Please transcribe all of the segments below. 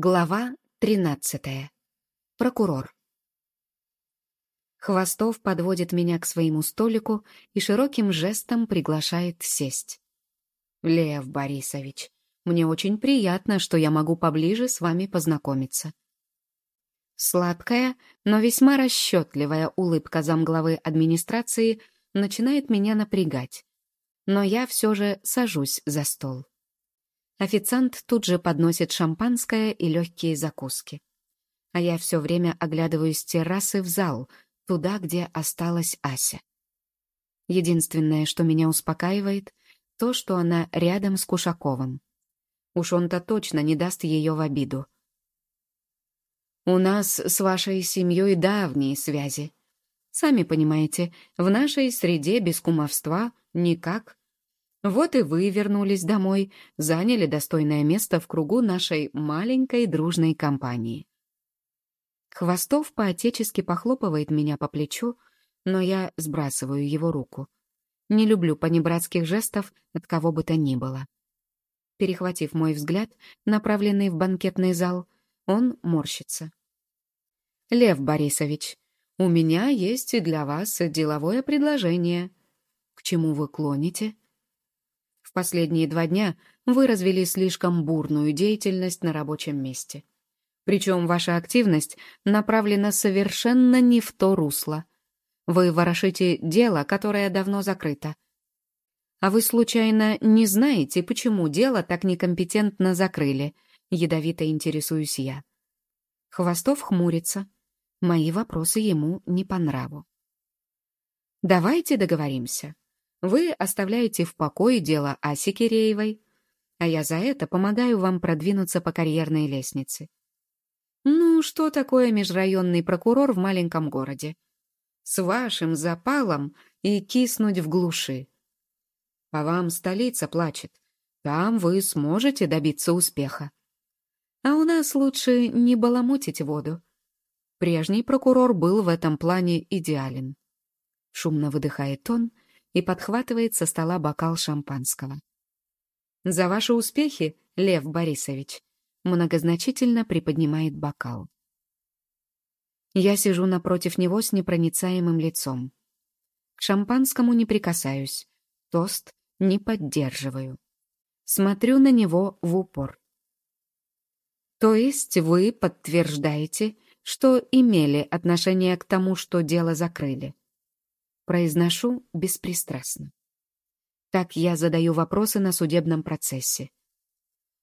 Глава 13. Прокурор. Хвостов подводит меня к своему столику и широким жестом приглашает сесть. «Лев Борисович, мне очень приятно, что я могу поближе с вами познакомиться». Сладкая, но весьма расчетливая улыбка замглавы администрации начинает меня напрягать. Но я все же сажусь за стол. Официант тут же подносит шампанское и легкие закуски. А я все время оглядываюсь с террасы в зал, туда, где осталась Ася. Единственное, что меня успокаивает, то, что она рядом с Кушаковым. Уж он-то точно не даст ее в обиду. «У нас с вашей семьей давние связи. Сами понимаете, в нашей среде без кумовства никак. Вот и вы вернулись домой, заняли достойное место в кругу нашей маленькой дружной компании. Хвостов поотечески похлопывает меня по плечу, но я сбрасываю его руку. Не люблю понебратских жестов от кого бы то ни было. Перехватив мой взгляд, направленный в банкетный зал, он морщится. «Лев Борисович, у меня есть и для вас деловое предложение. К чему вы клоните?» Последние два дня вы развели слишком бурную деятельность на рабочем месте. Причем ваша активность направлена совершенно не в то русло. Вы ворошите дело, которое давно закрыто. А вы, случайно, не знаете, почему дело так некомпетентно закрыли? Ядовито интересуюсь я. Хвостов хмурится. Мои вопросы ему не по нраву. Давайте договоримся. Вы оставляете в покое дело Аси Киреевой, а я за это помогаю вам продвинуться по карьерной лестнице. Ну, что такое межрайонный прокурор в маленьком городе? С вашим запалом и киснуть в глуши. А вам столица плачет. Там вы сможете добиться успеха. А у нас лучше не баламутить воду. Прежний прокурор был в этом плане идеален. Шумно выдыхает он — и подхватывает со стола бокал шампанского. «За ваши успехи, Лев Борисович!» многозначительно приподнимает бокал. Я сижу напротив него с непроницаемым лицом. К шампанскому не прикасаюсь, тост не поддерживаю. Смотрю на него в упор. То есть вы подтверждаете, что имели отношение к тому, что дело закрыли? Произношу беспристрастно. Так я задаю вопросы на судебном процессе.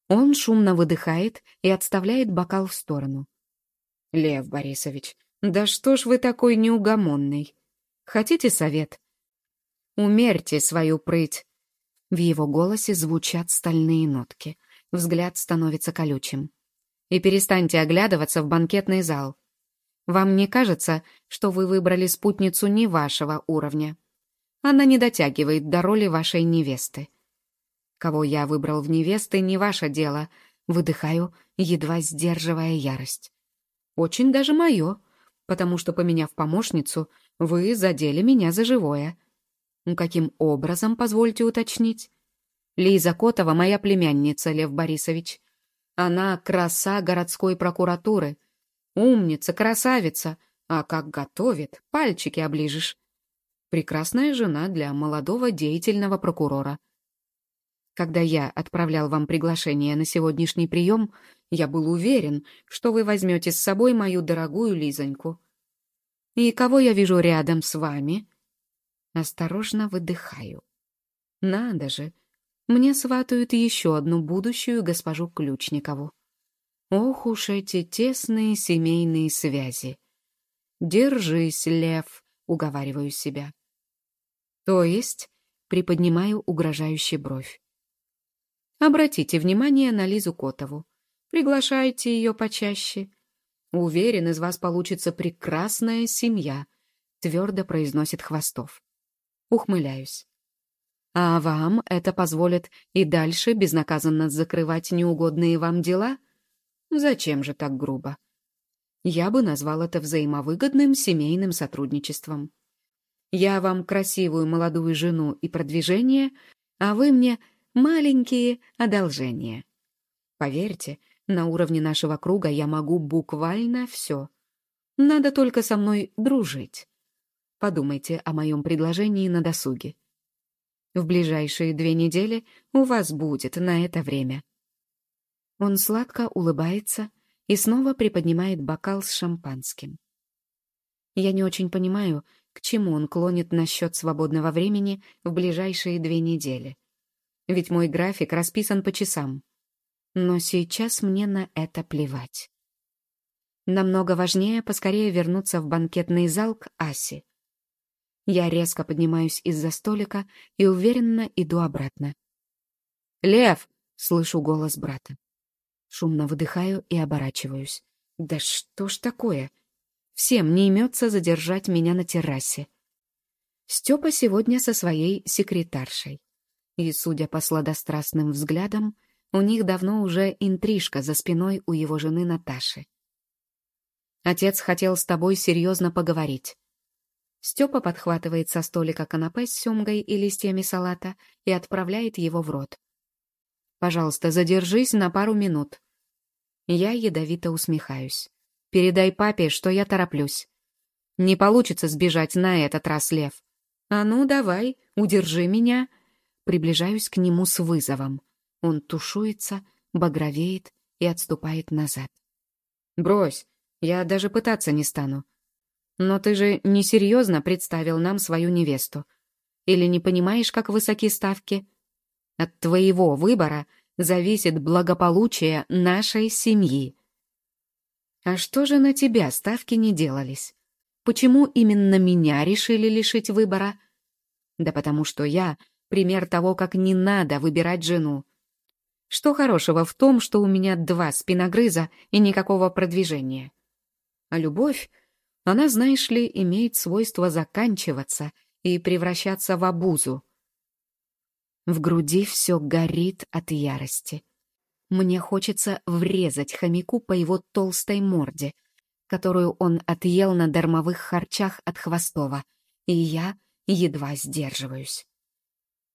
Он шумно выдыхает и отставляет бокал в сторону. «Лев Борисович, да что ж вы такой неугомонный? Хотите совет?» «Умерьте свою прыть!» В его голосе звучат стальные нотки. Взгляд становится колючим. «И перестаньте оглядываться в банкетный зал. Вам не кажется, что вы выбрали спутницу не вашего уровня? Она не дотягивает до роли вашей невесты. Кого я выбрал в невесты, не ваше дело. Выдыхаю, едва сдерживая ярость. Очень даже мое, потому что, поменяв помощницу, вы задели меня за живое. Каким образом, позвольте уточнить? Лиза Котова — моя племянница, Лев Борисович. Она краса городской прокуратуры — Умница, красавица. А как готовит, пальчики оближешь. Прекрасная жена для молодого деятельного прокурора. Когда я отправлял вам приглашение на сегодняшний прием, я был уверен, что вы возьмете с собой мою дорогую Лизоньку. И кого я вижу рядом с вами? Осторожно выдыхаю. Надо же, мне сватают еще одну будущую госпожу Ключникову. Ох уж эти тесные семейные связи. «Держись, лев», — уговариваю себя. То есть, приподнимаю угрожающий бровь. Обратите внимание на Лизу Котову. Приглашайте ее почаще. Уверен, из вас получится прекрасная семья, твердо произносит Хвостов. Ухмыляюсь. А вам это позволит и дальше безнаказанно закрывать неугодные вам дела? Зачем же так грубо? Я бы назвал это взаимовыгодным семейным сотрудничеством. Я вам красивую молодую жену и продвижение, а вы мне маленькие одолжения. Поверьте, На уровне нашего круга я могу буквально все. Надо только со мной дружить. Подумайте о моем предложении на досуге. В ближайшие две недели у вас будет на это время. Он сладко улыбается и снова приподнимает бокал с шампанским. Я не очень понимаю, к чему он клонит насчет свободного времени в ближайшие две недели. Ведь мой график расписан по часам. Но сейчас мне на это плевать. Намного важнее поскорее вернуться в банкетный зал к Асе. Я резко поднимаюсь из-за столика и уверенно иду обратно. «Лев!» — слышу голос брата. Шумно выдыхаю и оборачиваюсь. «Да что ж такое? Всем не имется задержать меня на террасе». Степа сегодня со своей секретаршей. И, судя по сладострастным взглядам, у них давно уже интрижка за спиной у его жены Наташи. «Отец хотел с тобой серьезно поговорить». Степа подхватывает со столика канапе с семгой и листьями салата и отправляет его в рот. «Пожалуйста, задержись на пару минут». Я ядовито усмехаюсь. «Передай папе, что я тороплюсь. Не получится сбежать на этот раз, Лев. А ну, давай, удержи меня». Приближаюсь к нему с вызовом. Он тушуется, багровеет и отступает назад. «Брось, я даже пытаться не стану. Но ты же несерьезно представил нам свою невесту. Или не понимаешь, как высоки ставки? От твоего выбора зависит благополучие нашей семьи. А что же на тебя ставки не делались? Почему именно меня решили лишить выбора? Да потому что я пример того, как не надо выбирать жену. Что хорошего в том, что у меня два спиногрыза и никакого продвижения? А любовь она, знаешь ли, имеет свойство заканчиваться и превращаться в обузу. В груди все горит от ярости. Мне хочется врезать хомяку по его толстой морде, которую он отъел на дармовых харчах от Хвостова, и я едва сдерживаюсь.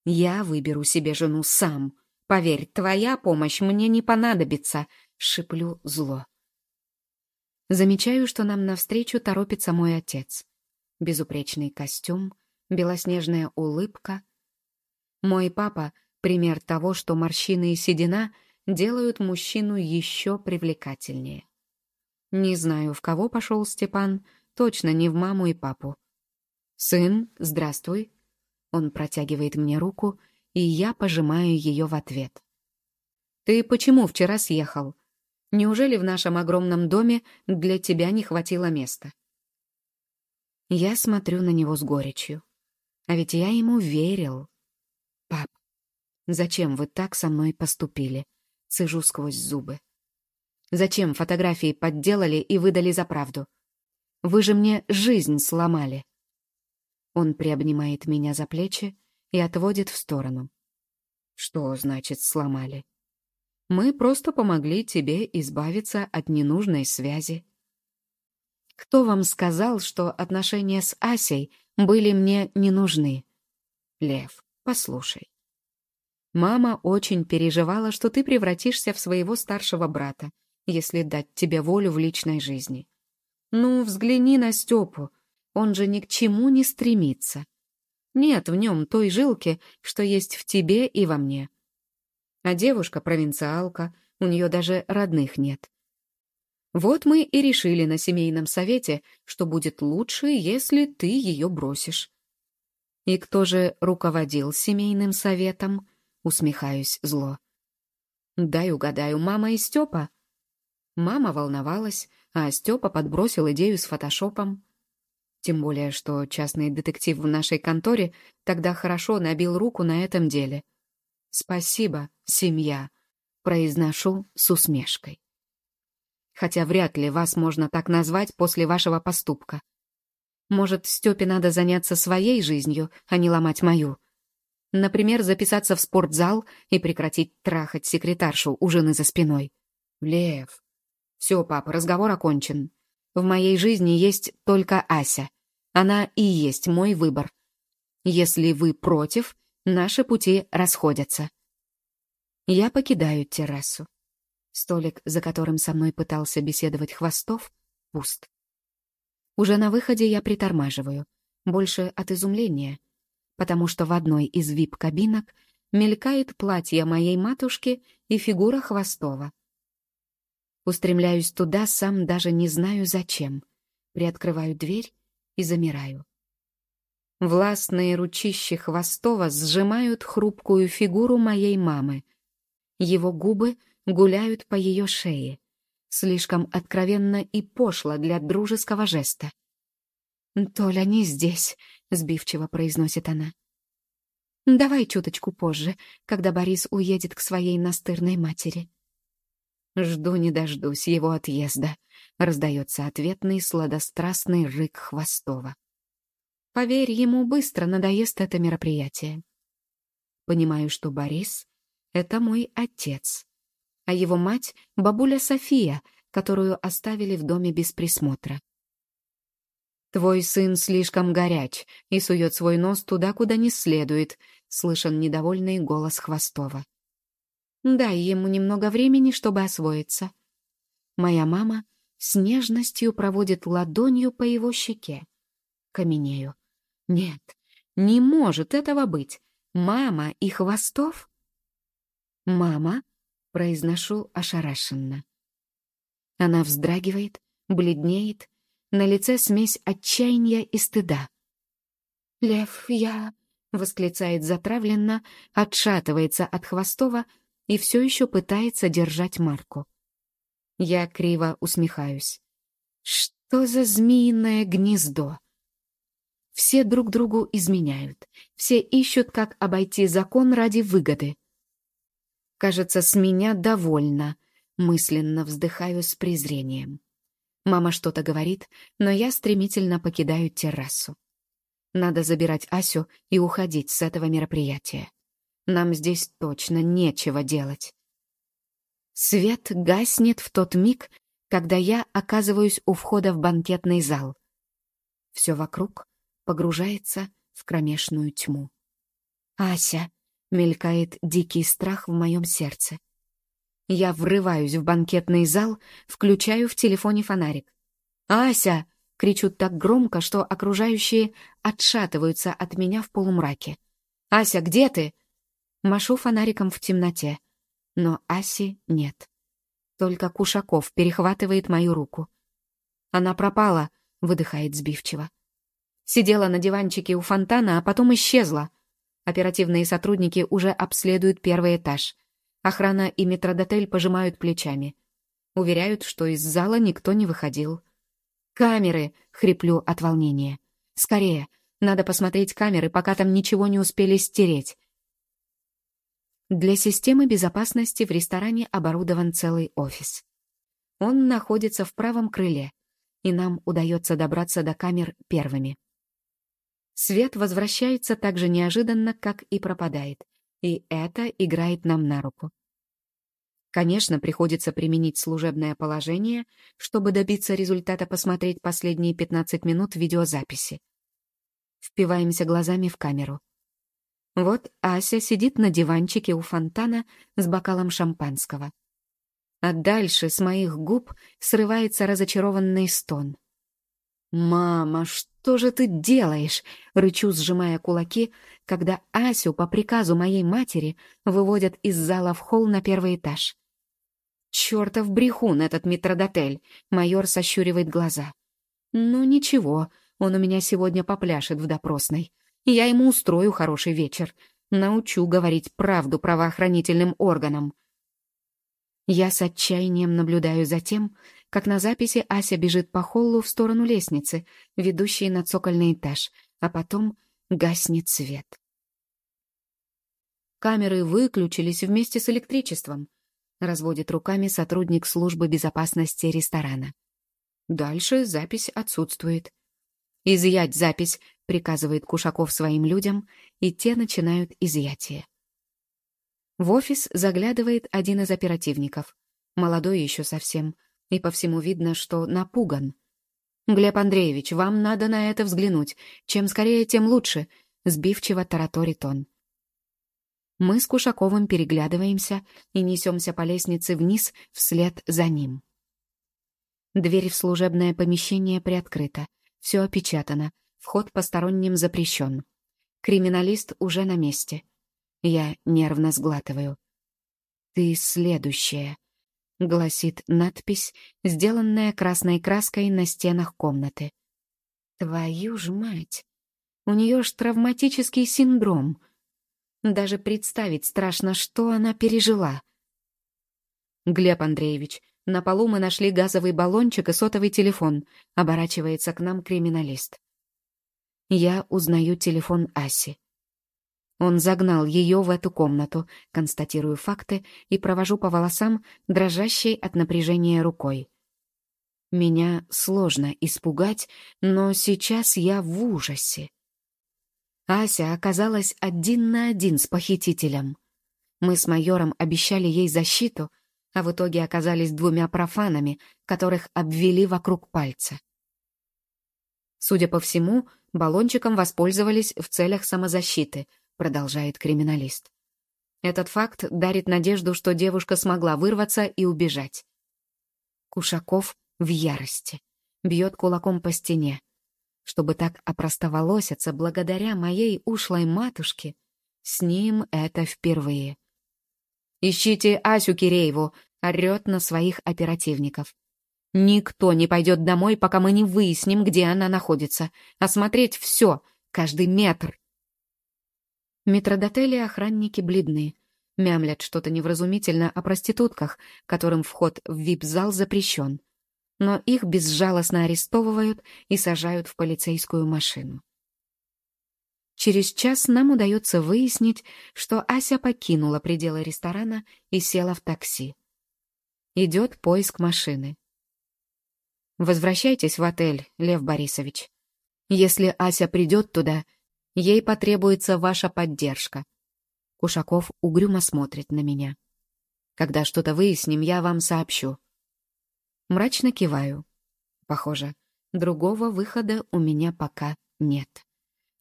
Я выберу себе жену сам. Поверь, твоя помощь мне не понадобится, шиплю зло. Замечаю, что нам навстречу торопится мой отец. Безупречный костюм, белоснежная улыбка. Мой папа — пример того, что морщины и седина делают мужчину еще привлекательнее. Не знаю, в кого пошел Степан, точно не в маму и папу. «Сын, здравствуй». Он протягивает мне руку, и я пожимаю ее в ответ. «Ты почему вчера съехал? Неужели в нашем огромном доме для тебя не хватило места? Я смотрю на него с горечью. А ведь я ему верил. Пап, зачем вы так со мной поступили? Цежу сквозь зубы. Зачем фотографии подделали и выдали за правду? Вы же мне жизнь сломали. Он приобнимает меня за плечи и отводит в сторону. Что значит сломали? Мы просто помогли тебе избавиться от ненужной связи. Кто вам сказал, что отношения с Асей были мне не нужны? Лев, послушай. Мама очень переживала, что ты превратишься в своего старшего брата, если дать тебе волю в личной жизни. Ну, взгляни на Степу, он же ни к чему не стремится. Нет в нем той жилки, что есть в тебе и во мне. А девушка провинциалка, у нее даже родных нет. Вот мы и решили на семейном совете, что будет лучше, если ты ее бросишь. И кто же руководил семейным советом? Усмехаюсь зло. Дай угадаю, мама и Степа. Мама волновалась, а Степа подбросил идею с фотошопом. Тем более, что частный детектив в нашей конторе тогда хорошо набил руку на этом деле. «Спасибо, семья», — произношу с усмешкой. Хотя вряд ли вас можно так назвать после вашего поступка. Может, Степе надо заняться своей жизнью, а не ломать мою. Например, записаться в спортзал и прекратить трахать секретаршу у жены за спиной. Лев. Все, папа, разговор окончен. В моей жизни есть только Ася. Она и есть мой выбор. Если вы против, Наши пути расходятся. Я покидаю террасу. Столик, за которым со мной пытался беседовать Хвостов, пуст. Уже на выходе я притормаживаю, больше от изумления, потому что в одной из вип-кабинок мелькает платье моей матушки и фигура Хвостова. Устремляюсь туда, сам даже не знаю зачем. Приоткрываю дверь и замираю. Властные ручищи Хвостова сжимают хрупкую фигуру моей мамы. Его губы гуляют по ее шее. Слишком откровенно и пошло для дружеского жеста. «Толя не здесь», — сбивчиво произносит она. «Давай чуточку позже, когда Борис уедет к своей настырной матери». «Жду не дождусь его отъезда», — раздается ответный сладострастный рык Хвостова. «Поверь, ему быстро надоест это мероприятие». Понимаю, что Борис — это мой отец, а его мать — бабуля София, которую оставили в доме без присмотра. «Твой сын слишком горяч и сует свой нос туда, куда не следует», — слышен недовольный голос Хвостова. «Дай ему немного времени, чтобы освоиться». Моя мама с нежностью проводит ладонью по его щеке. Каменею. «Нет, не может этого быть. Мама и Хвостов?» «Мама?» — произношу ошарашенно. Она вздрагивает, бледнеет, на лице смесь отчаяния и стыда. «Лев, я...» — восклицает затравленно, отшатывается от Хвостова и все еще пытается держать марку. Я криво усмехаюсь. «Что за змеиное гнездо?» Все друг другу изменяют, все ищут, как обойти закон ради выгоды. Кажется, с меня довольно, мысленно вздыхаю с презрением. Мама что-то говорит, но я стремительно покидаю террасу. Надо забирать Асю и уходить с этого мероприятия. Нам здесь точно нечего делать. Свет гаснет в тот миг, когда я оказываюсь у входа в банкетный зал. Все вокруг погружается в кромешную тьму. «Ася!» — мелькает дикий страх в моем сердце. Я врываюсь в банкетный зал, включаю в телефоне фонарик. «Ася!» — кричу так громко, что окружающие отшатываются от меня в полумраке. «Ася, где ты?» Машу фонариком в темноте. Но Аси нет. Только Кушаков перехватывает мою руку. «Она пропала», — выдыхает сбивчиво. Сидела на диванчике у фонтана, а потом исчезла. Оперативные сотрудники уже обследуют первый этаж. Охрана и метродотель пожимают плечами. Уверяют, что из зала никто не выходил. «Камеры!» — хриплю от волнения. «Скорее! Надо посмотреть камеры, пока там ничего не успели стереть». Для системы безопасности в ресторане оборудован целый офис. Он находится в правом крыле, и нам удается добраться до камер первыми. Свет возвращается так же неожиданно, как и пропадает и это играет нам на руку. Конечно, приходится применить служебное положение, чтобы добиться результата посмотреть последние 15 минут видеозаписи. Впиваемся глазами в камеру. Вот Ася сидит на диванчике у фонтана с бокалом шампанского. А дальше с моих губ срывается разочарованный стон. «Мама, что же ты делаешь?» — рычу, сжимая кулаки, когда Асю по приказу моей матери выводят из зала в холл на первый этаж. «Чертов брехун этот метродотель!» — майор сощуривает глаза. «Ну ничего, он у меня сегодня попляшет в допросной. Я ему устрою хороший вечер. Научу говорить правду правоохранительным органам». Я с отчаянием наблюдаю за тем, как на записи Ася бежит по холлу в сторону лестницы, ведущей на цокольный этаж, а потом гаснет свет. Камеры выключились вместе с электричеством, разводит руками сотрудник службы безопасности ресторана. Дальше запись отсутствует. «Изъять запись», — приказывает Кушаков своим людям, и те начинают изъятие. В офис заглядывает один из оперативников, молодой еще совсем, и по всему видно, что напуган. «Глеб Андреевич, вам надо на это взглянуть. Чем скорее, тем лучше», — сбивчиво тараторит он. Мы с Кушаковым переглядываемся и несемся по лестнице вниз вслед за ним. Дверь в служебное помещение приоткрыта. Все опечатано. Вход посторонним запрещен. Криминалист уже на месте. Я нервно сглатываю. «Ты следующая», — гласит надпись, сделанная красной краской на стенах комнаты. «Твою ж мать! У нее ж травматический синдром!» Даже представить страшно, что она пережила. «Глеб Андреевич, на полу мы нашли газовый баллончик и сотовый телефон», — оборачивается к нам криминалист. Я узнаю телефон Аси. Он загнал ее в эту комнату, констатирую факты и провожу по волосам, дрожащей от напряжения рукой. Меня сложно испугать, но сейчас я в ужасе. Ася оказалась один на один с похитителем. Мы с майором обещали ей защиту, а в итоге оказались двумя профанами, которых обвели вокруг пальца. Судя по всему, баллончиком воспользовались в целях самозащиты, продолжает криминалист. Этот факт дарит надежду, что девушка смогла вырваться и убежать. Кушаков в ярости. Бьет кулаком по стене чтобы так опростоволоситься благодаря моей ушлой матушке, с ним это впервые. «Ищите Асю Кирееву!» — орёт на своих оперативников. «Никто не пойдет домой, пока мы не выясним, где она находится. Осмотреть все, каждый метр!» Метродотели охранники бледны, мямлят что-то невразумительно о проститутках, которым вход в вип-зал запрещен но их безжалостно арестовывают и сажают в полицейскую машину. Через час нам удается выяснить, что Ася покинула пределы ресторана и села в такси. Идет поиск машины. Возвращайтесь в отель, Лев Борисович. Если Ася придет туда, ей потребуется ваша поддержка. Кушаков угрюмо смотрит на меня. Когда что-то выясним, я вам сообщу. Мрачно киваю. Похоже, другого выхода у меня пока нет.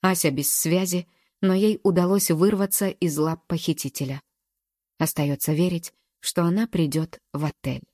Ася без связи, но ей удалось вырваться из лап похитителя. Остается верить, что она придет в отель.